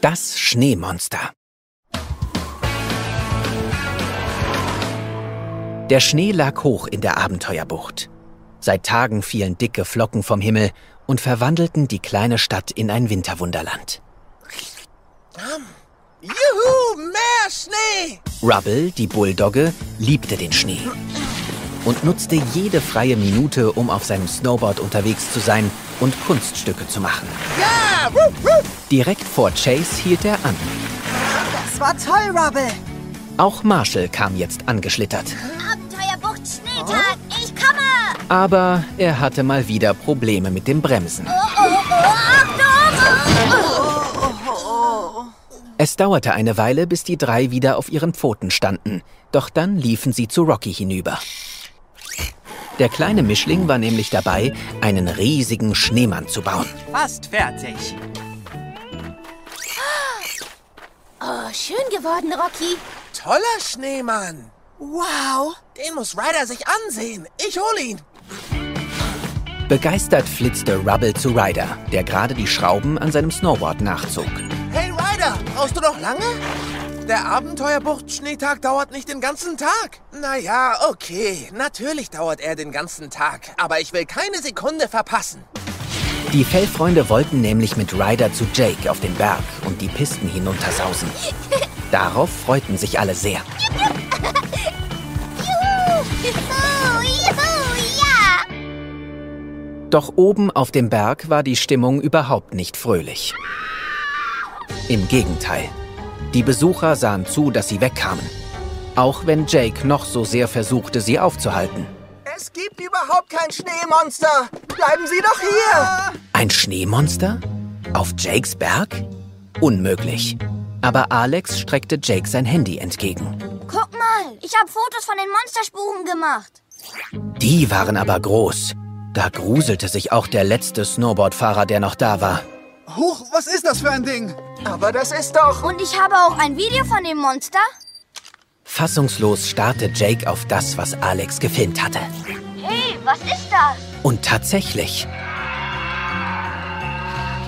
Das Schneemonster. Der Schnee lag hoch in der Abenteuerbucht. Seit Tagen fielen dicke Flocken vom Himmel und verwandelten die kleine Stadt in ein Winterwunderland. Juhu, mehr Schnee! Rubble, die Bulldogge, liebte den Schnee und nutzte jede freie Minute, um auf seinem Snowboard unterwegs zu sein und Kunststücke zu machen. Ja, wupp, wupp. Direkt vor Chase hielt er an. Das war toll, Rubble. Auch Marshall kam jetzt angeschlittert. Abenteuerbucht Schneetag, ich komme! Aber er hatte mal wieder Probleme mit dem Bremsen. Oh, oh, oh, Achtung! Es dauerte eine Weile, bis die drei wieder auf ihren Pfoten standen. Doch dann liefen sie zu Rocky hinüber. Der kleine Mischling war nämlich dabei, einen riesigen Schneemann zu bauen. Fast fertig. Oh, schön geworden, Rocky. Toller Schneemann. Wow, den muss Ryder sich ansehen. Ich hol ihn. Begeistert flitzte Rubble zu Ryder, der gerade die Schrauben an seinem Snowboard nachzog. Hey Ryder, brauchst du noch lange? Der Abenteuerbucht-Schneetag dauert nicht den ganzen Tag. Naja, okay, natürlich dauert er den ganzen Tag. Aber ich will keine Sekunde verpassen. Die Fellfreunde wollten nämlich mit Ryder zu Jake auf den Berg und die Pisten hinuntersausen. Darauf freuten sich alle sehr. Juhu! Juhu! Juhu! Ja! Doch oben auf dem Berg war die Stimmung überhaupt nicht fröhlich. Im Gegenteil. Die Besucher sahen zu, dass sie wegkamen. Auch wenn Jake noch so sehr versuchte, sie aufzuhalten. Es gibt überhaupt kein Schneemonster. Bleiben Sie doch hier. Ein Schneemonster? Auf Jakes Berg? Unmöglich. Aber Alex streckte Jake sein Handy entgegen. Guck mal, ich habe Fotos von den Monsterspuren gemacht. Die waren aber groß. Da gruselte sich auch der letzte Snowboardfahrer, der noch da war. Huch, was ist das für ein Ding? Aber das ist doch... Und ich habe auch ein Video von dem Monster. Fassungslos starrte Jake auf das, was Alex gefilmt hatte. Hey, was ist das? Und tatsächlich.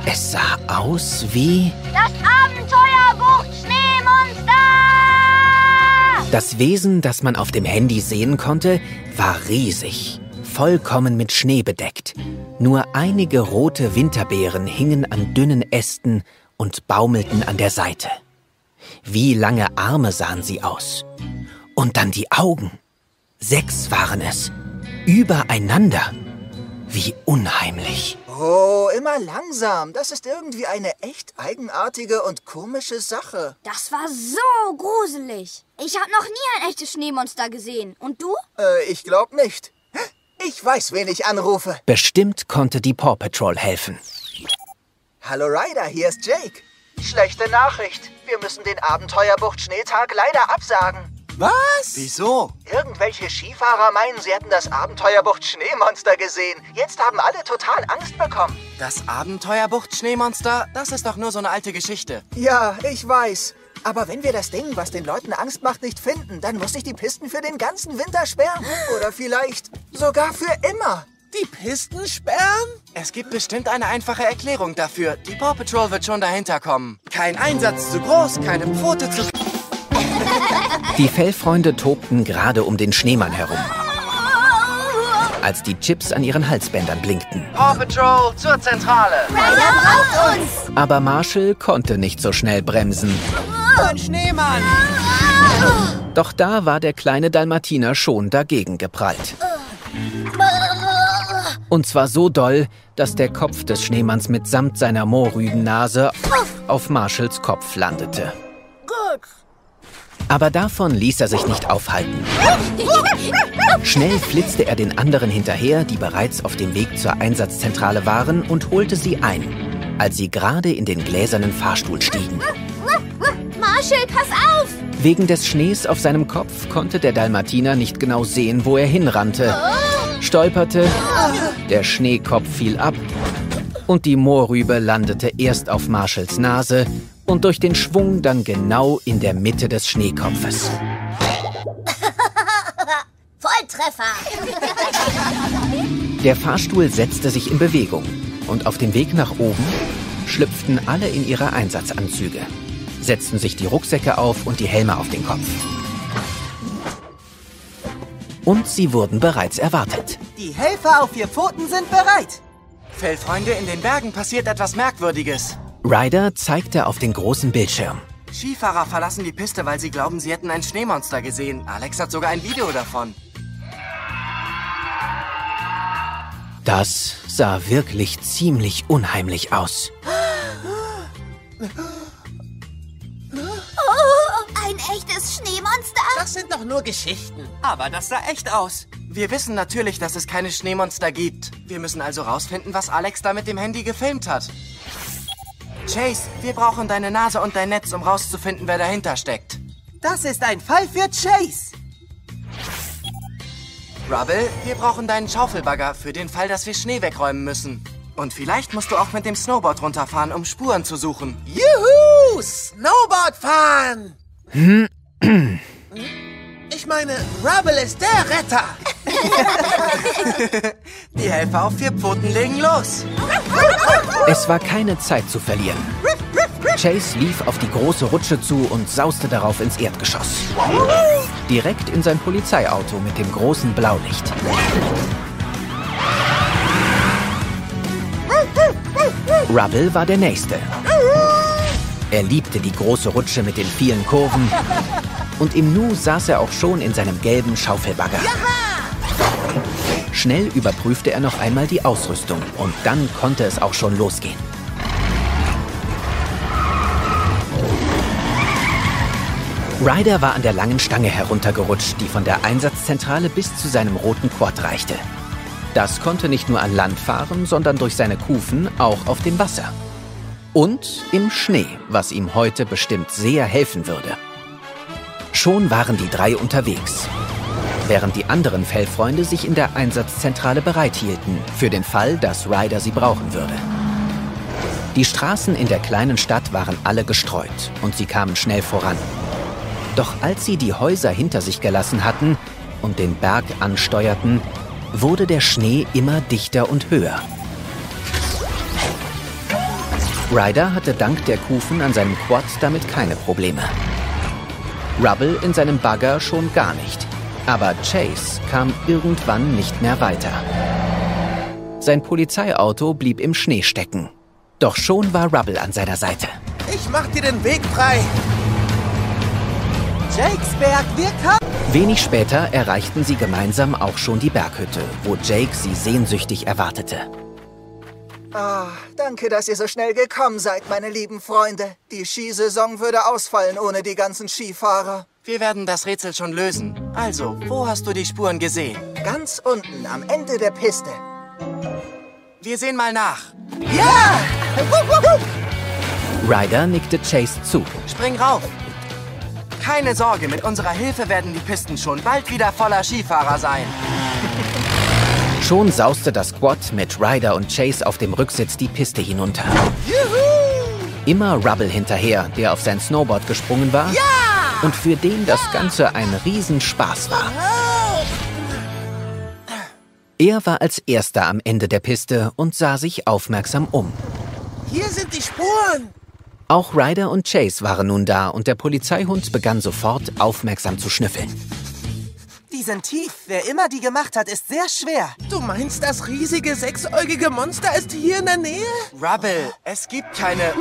Es sah aus wie Das Abenteuerbucht Schneemonster! das Wesen, das man auf dem Handy sehen konnte, war riesig, vollkommen mit Schnee bedeckt. Nur einige rote Winterbeeren hingen an dünnen Ästen und baumelten an der Seite. Wie lange Arme sahen sie aus. Und dann die Augen. Sechs waren es. Übereinander. Wie unheimlich. Oh, immer langsam. Das ist irgendwie eine echt eigenartige und komische Sache. Das war so gruselig. Ich habe noch nie ein echtes Schneemonster gesehen. Und du? Äh, ich glaub nicht. Ich weiß, wen ich anrufe. Bestimmt konnte die Paw Patrol helfen. Hallo Ryder, hier ist Jake. Schlechte Nachricht. Wir müssen den Abenteuerbucht-Schneetag leider absagen. Was? Wieso? Irgendwelche Skifahrer meinen, sie hätten das Abenteuerbucht-Schneemonster gesehen. Jetzt haben alle total Angst bekommen. Das Abenteuerbucht-Schneemonster? Das ist doch nur so eine alte Geschichte. Ja, ich weiß. Aber wenn wir das Ding, was den Leuten Angst macht, nicht finden, dann muss ich die Pisten für den ganzen Winter sperren. Oder vielleicht sogar für immer. Die Pisten sperren? Es gibt bestimmt eine einfache Erklärung dafür. Die Paw Patrol wird schon dahinter kommen. Kein Einsatz zu groß, keine Pfote zu... Die Fellfreunde tobten gerade um den Schneemann herum, als die Chips an ihren Halsbändern blinkten. Paw Patrol zur Zentrale. Ryder braucht uns! Aber Marshall konnte nicht so schnell bremsen. Ein Schneemann. Doch da war der kleine Dalmatiner schon dagegen geprallt. Und zwar so doll, dass der Kopf des Schneemanns mitsamt seiner Mohrrübennase auf Marshalls Kopf landete. Gut. Aber davon ließ er sich nicht aufhalten. Schnell flitzte er den anderen hinterher, die bereits auf dem Weg zur Einsatzzentrale waren, und holte sie ein, als sie gerade in den gläsernen Fahrstuhl stiegen. Marshall, pass auf! Wegen des Schnees auf seinem Kopf konnte der Dalmatiner nicht genau sehen, wo er hinrannte, stolperte, der Schneekopf fiel ab und die Moorrübe landete erst auf Marshalls Nase und durch den Schwung dann genau in der Mitte des Schneekopfes. Volltreffer! Der Fahrstuhl setzte sich in Bewegung und auf dem Weg nach oben schlüpften alle in ihre Einsatzanzüge, setzten sich die Rucksäcke auf und die Helme auf den Kopf. Und sie wurden bereits erwartet. Die Helfer auf vier Pfoten sind bereit. Fellfreunde, in den Bergen passiert etwas Merkwürdiges. Ryder zeigte auf den großen Bildschirm. Skifahrer verlassen die Piste, weil sie glauben, sie hätten ein Schneemonster gesehen. Alex hat sogar ein Video davon. Das sah wirklich ziemlich unheimlich aus. echtes Schneemonster? Das sind doch nur Geschichten. Aber das sah echt aus. Wir wissen natürlich, dass es keine Schneemonster gibt. Wir müssen also rausfinden, was Alex da mit dem Handy gefilmt hat. Chase, wir brauchen deine Nase und dein Netz, um rauszufinden, wer dahinter steckt. Das ist ein Fall für Chase. Rubble, wir brauchen deinen Schaufelbagger für den Fall, dass wir Schnee wegräumen müssen. Und vielleicht musst du auch mit dem Snowboard runterfahren, um Spuren zu suchen. Juhu! Snowboard fahren! Ich meine, Rubble ist der Retter. Die Helfer auf vier Pfoten legen los. Es war keine Zeit zu verlieren. Chase lief auf die große Rutsche zu und sauste darauf ins Erdgeschoss. Direkt in sein Polizeiauto mit dem großen Blaulicht. Rubble war der Nächste. Er liebte die große Rutsche mit den vielen Kurven. Und im Nu saß er auch schon in seinem gelben Schaufelbagger. Schnell überprüfte er noch einmal die Ausrüstung und dann konnte es auch schon losgehen. Ryder war an der langen Stange heruntergerutscht, die von der Einsatzzentrale bis zu seinem roten Quad reichte. Das konnte nicht nur an Land fahren, sondern durch seine Kufen auch auf dem Wasser. Und im Schnee, was ihm heute bestimmt sehr helfen würde. Schon waren die drei unterwegs, während die anderen Fellfreunde sich in der Einsatzzentrale bereithielten, für den Fall, dass Ryder sie brauchen würde. Die Straßen in der kleinen Stadt waren alle gestreut und sie kamen schnell voran. Doch als sie die Häuser hinter sich gelassen hatten und den Berg ansteuerten, wurde der Schnee immer dichter und höher. Ryder hatte dank der Kufen an seinem Quad damit keine Probleme. Rubble in seinem Bagger schon gar nicht. Aber Chase kam irgendwann nicht mehr weiter. Sein Polizeiauto blieb im Schnee stecken. Doch schon war Rubble an seiner Seite. Ich mach dir den Weg frei. Jakesberg, wir kommen. Wenig später erreichten sie gemeinsam auch schon die Berghütte, wo Jake sie sehnsüchtig erwartete. Ah, danke, dass ihr so schnell gekommen seid, meine lieben Freunde. Die Skisaison würde ausfallen ohne die ganzen Skifahrer. Wir werden das Rätsel schon lösen. Also, wo hast du die Spuren gesehen? Ganz unten am Ende der Piste. Wir sehen mal nach. Ja! Ryder nickte Chase zu. Spring rauf. Keine Sorge, mit unserer Hilfe werden die Pisten schon bald wieder voller Skifahrer sein. Schon sauste das Quad mit Ryder und Chase auf dem Rücksitz die Piste hinunter. Immer Rubble hinterher, der auf sein Snowboard gesprungen war und für den das Ganze ein Riesenspaß war. Er war als erster am Ende der Piste und sah sich aufmerksam um. Hier sind die Spuren. Auch Ryder und Chase waren nun da und der Polizeihund begann sofort aufmerksam zu schnüffeln. Die sind tief. Wer immer die gemacht hat, ist sehr schwer. Du meinst, das riesige sechsäugige Monster ist hier in der Nähe? Rubble, es gibt keine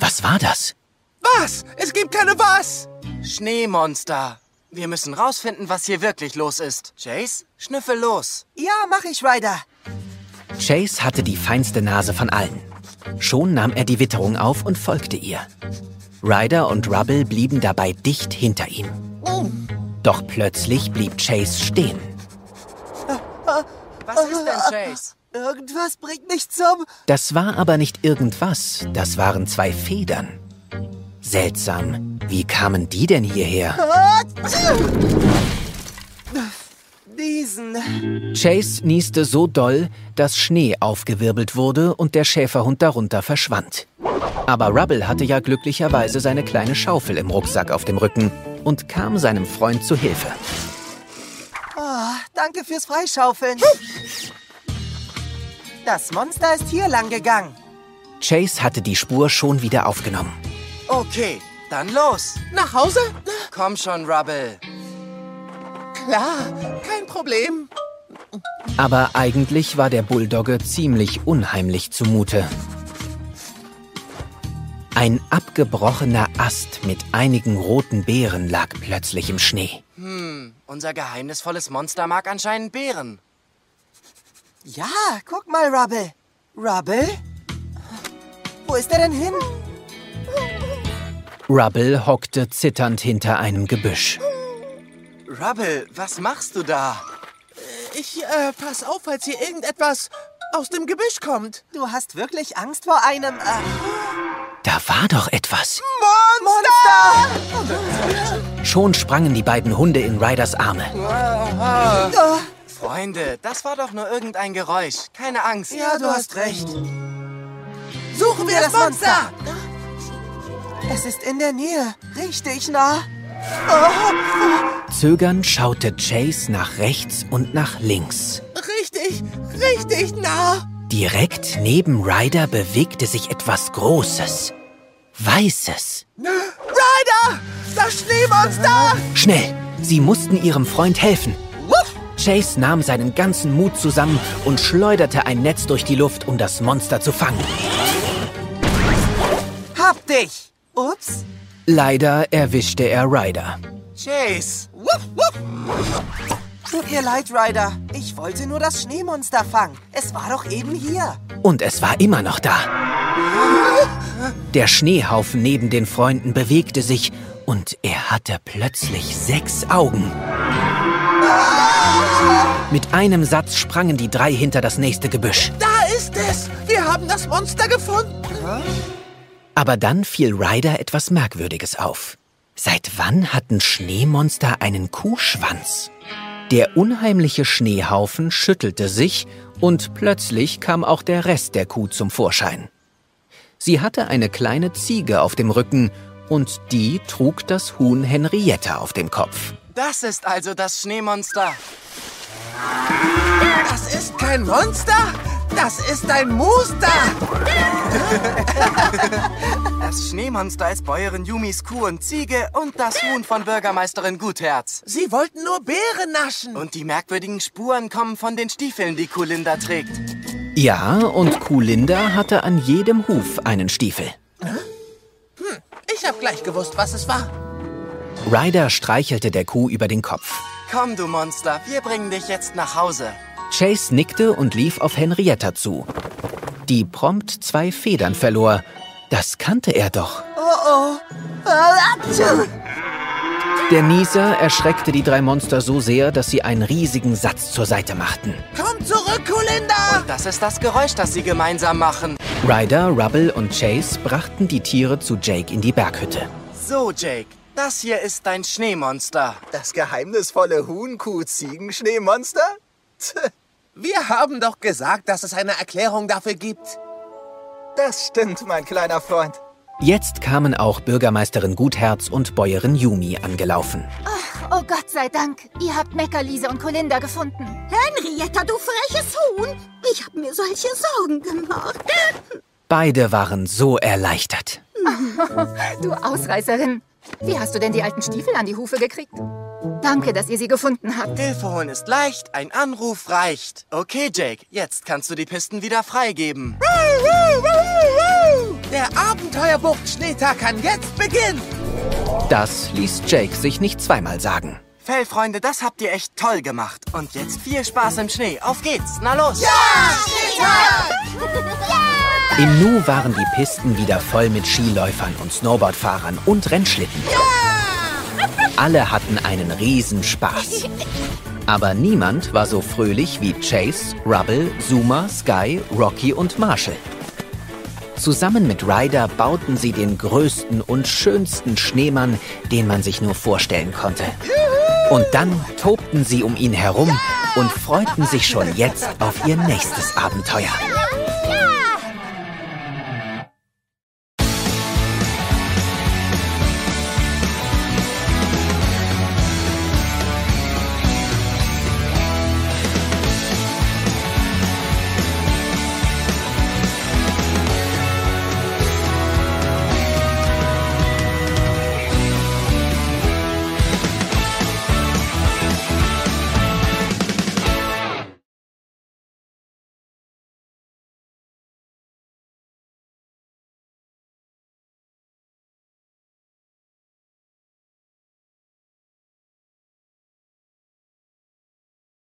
Was war das? Was? Es gibt keine was? Schneemonster. Wir müssen rausfinden, was hier wirklich los ist. Chase, schnüffel los. Ja, mach ich, Ryder. Chase hatte die feinste Nase von allen. Schon nahm er die Witterung auf und folgte ihr. Ryder und Rubble blieben dabei dicht hinter ihm. Doch plötzlich blieb Chase stehen. Was ist denn, Chase? Irgendwas bringt mich zum... Das war aber nicht irgendwas, das waren zwei Federn. Seltsam, wie kamen die denn hierher? Diesen. Chase nieste so doll, dass Schnee aufgewirbelt wurde und der Schäferhund darunter verschwand. Aber Rubble hatte ja glücklicherweise seine kleine Schaufel im Rucksack auf dem Rücken und kam seinem Freund zu Hilfe. Oh, danke fürs Freischaufeln. Das Monster ist hier lang gegangen. Chase hatte die Spur schon wieder aufgenommen. Okay, dann los. Nach Hause? Komm schon, Rubble. Klar, kein Problem. Aber eigentlich war der Bulldogge ziemlich unheimlich zumute. Ein abgebrochener Ast mit einigen roten Beeren lag plötzlich im Schnee. Unser geheimnisvolles Monster mag anscheinend Beeren. Ja, guck mal, Rubble. Rubble? Wo ist er denn hin? Rubble hockte zitternd hinter einem Gebüsch. Rubble, was machst du da? Ich, äh, pass auf, falls hier irgendetwas aus dem Gebüsch kommt. Du hast wirklich Angst vor einem äh, Da war doch etwas. Monster! Schon sprangen die beiden Hunde in Ryders Arme. Freunde, das war doch nur irgendein Geräusch. Keine Angst. Ja, du hast recht. Suchen wir das Monster! Es ist in der Nähe. Richtig nah. Zögernd schaute Chase nach rechts und nach links. Richtig, richtig nah. Direkt neben Ryder bewegte sich etwas Großes. Weißes. Ryder! Das Schneemonster! Schnell! Sie mussten ihrem Freund helfen. Chase nahm seinen ganzen Mut zusammen und schleuderte ein Netz durch die Luft, um das Monster zu fangen. Hab dich! Ups. Leider erwischte er Ryder. Chase. Tut mir leid, Ryder. Ich wollte nur das Schneemonster fangen. Es war doch eben hier. Und es war immer noch da. Der Schneehaufen neben den Freunden bewegte sich und er hatte plötzlich sechs Augen. Mit einem Satz sprangen die drei hinter das nächste Gebüsch. Da ist es! Wir haben das Monster gefunden! Aber dann fiel Ryder etwas Merkwürdiges auf. Seit wann hatten Schneemonster einen Kuhschwanz? Der unheimliche Schneehaufen schüttelte sich und plötzlich kam auch der Rest der Kuh zum Vorschein. Sie hatte eine kleine Ziege auf dem Rücken und die trug das Huhn Henrietta auf dem Kopf. Das ist also das Schneemonster. Das ist kein Monster! Das ist ein Muster! Das Schneemonster ist Bäuerin Yumis Kuh und Ziege und das Huhn von Bürgermeisterin Gutherz. Sie wollten nur Beeren naschen. Und die merkwürdigen Spuren kommen von den Stiefeln, die Kulinda trägt. Ja, und Kuhlinda hatte an jedem Huf einen Stiefel. Ich hab gleich gewusst, was es war. Ryder streichelte der Kuh über den Kopf. Komm, du Monster, wir bringen dich jetzt nach Hause. Chase nickte und lief auf Henrietta zu. Die prompt zwei Federn verlor. Das kannte er doch. Oh oh. Der Nieser erschreckte die drei Monster so sehr, dass sie einen riesigen Satz zur Seite machten. Komm zurück, Kulinda! Das ist das Geräusch, das sie gemeinsam machen. Ryder, Rubble und Chase brachten die Tiere zu Jake in die Berghütte. So, Jake, das hier ist dein Schneemonster. Das geheimnisvolle Huhn-Kuh-Ziegen-Schneemonster? Wir haben doch gesagt, dass es eine Erklärung dafür gibt. Das stimmt, mein kleiner Freund. Jetzt kamen auch Bürgermeisterin Gutherz und Bäuerin Yumi angelaufen. Oh Gott sei Dank, ihr habt Meckerlise und Colinda gefunden. Henrietta, du freches Huhn! Ich habe mir solche Sorgen gemacht. Beide waren so erleichtert. Du Ausreißerin. Wie hast du denn die alten Stiefel an die Hufe gekriegt? Danke, dass ihr sie gefunden habt. Hilfe holen ist leicht, ein Anruf reicht. Okay, Jake, jetzt kannst du die Pisten wieder freigeben. Der Abenteuerbucht-Schneetag kann jetzt beginnen! Das ließ Jake sich nicht zweimal sagen. Fellfreunde, das habt ihr echt toll gemacht. Und jetzt viel Spaß im Schnee. Auf geht's, na los! Im Nu waren die Pisten wieder voll mit Skiläufern und Snowboardfahrern und Rennschlitten. Alle hatten einen Riesenspaß. Aber niemand war so fröhlich wie Chase, Rubble, Zuma, Sky, Rocky und Marshall. Zusammen mit Ryder bauten sie den größten und schönsten Schneemann, den man sich nur vorstellen konnte. Und dann tobten sie um ihn herum und freuten sich schon jetzt auf ihr nächstes Abenteuer.